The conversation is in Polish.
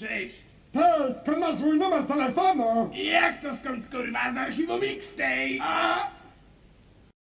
Cześć. To, skąd masz mój numer telefonu? Jak to skąd, kurwa, z archiwum Mixtape? A?